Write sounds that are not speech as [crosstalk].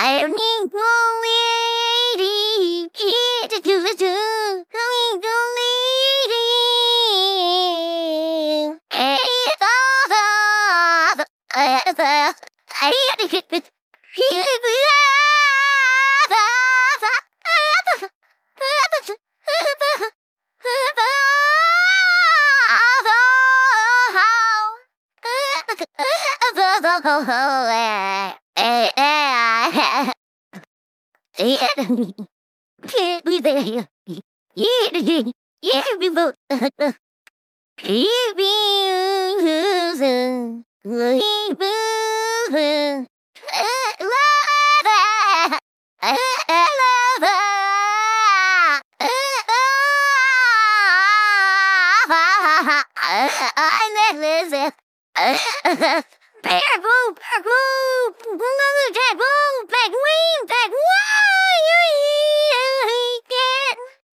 I need lady, Yeah, [laughs] we both. Keep losing, losing. I said. Bear boo, bear boo,